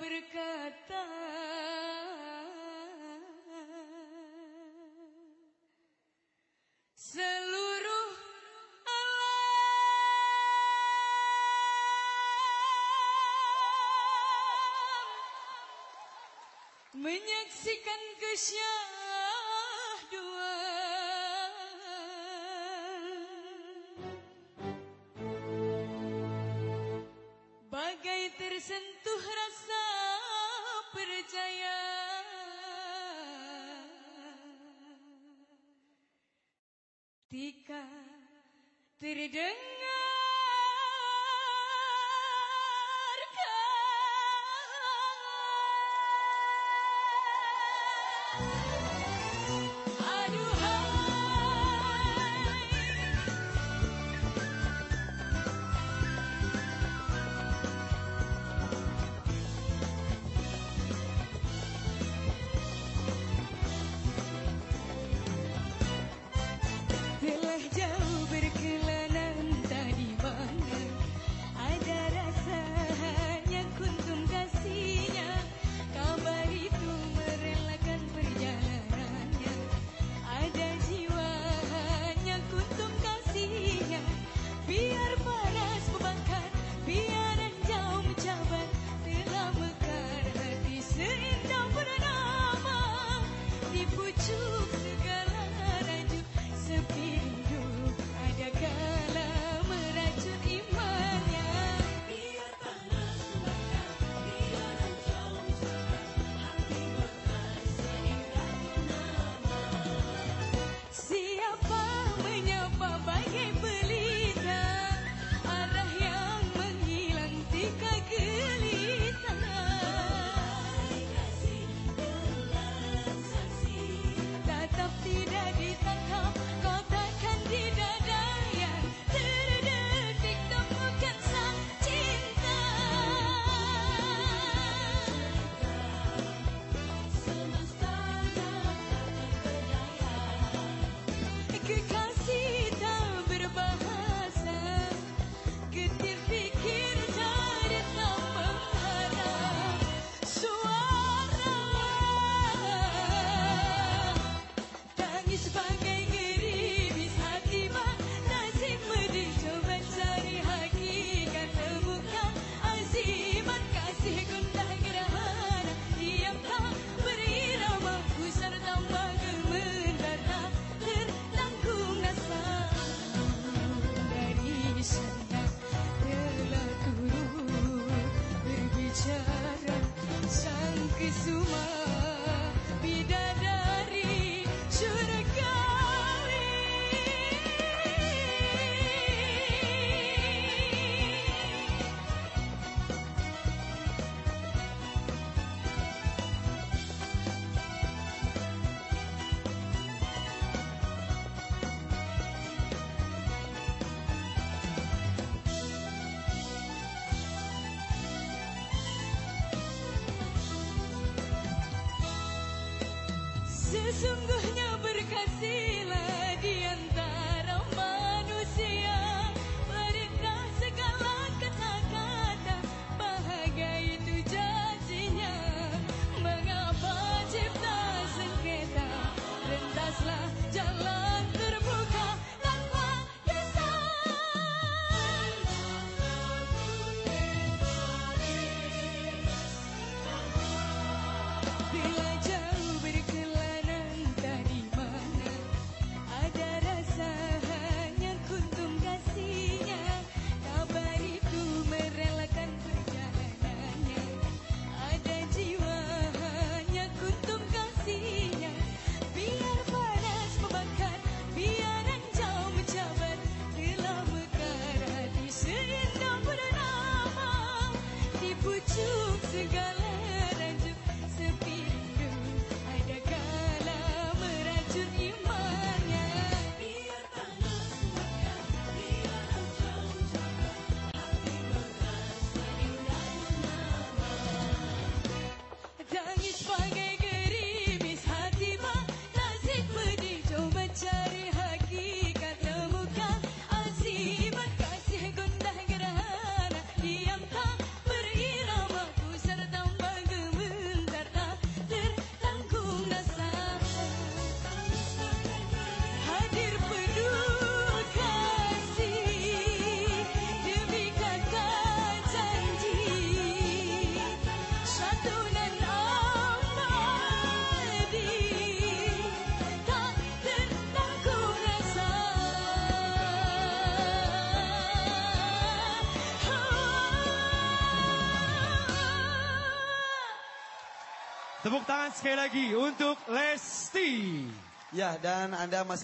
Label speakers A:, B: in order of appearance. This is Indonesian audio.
A: berkata Seluruh alam Menyaksikan kesyaitan Ketika terdengar Kisuma Bidan Sesungguhnya berkatilah di
B: Tepuk tangan sekali lagi untuk Lesti.
C: Ya, dan Anda masih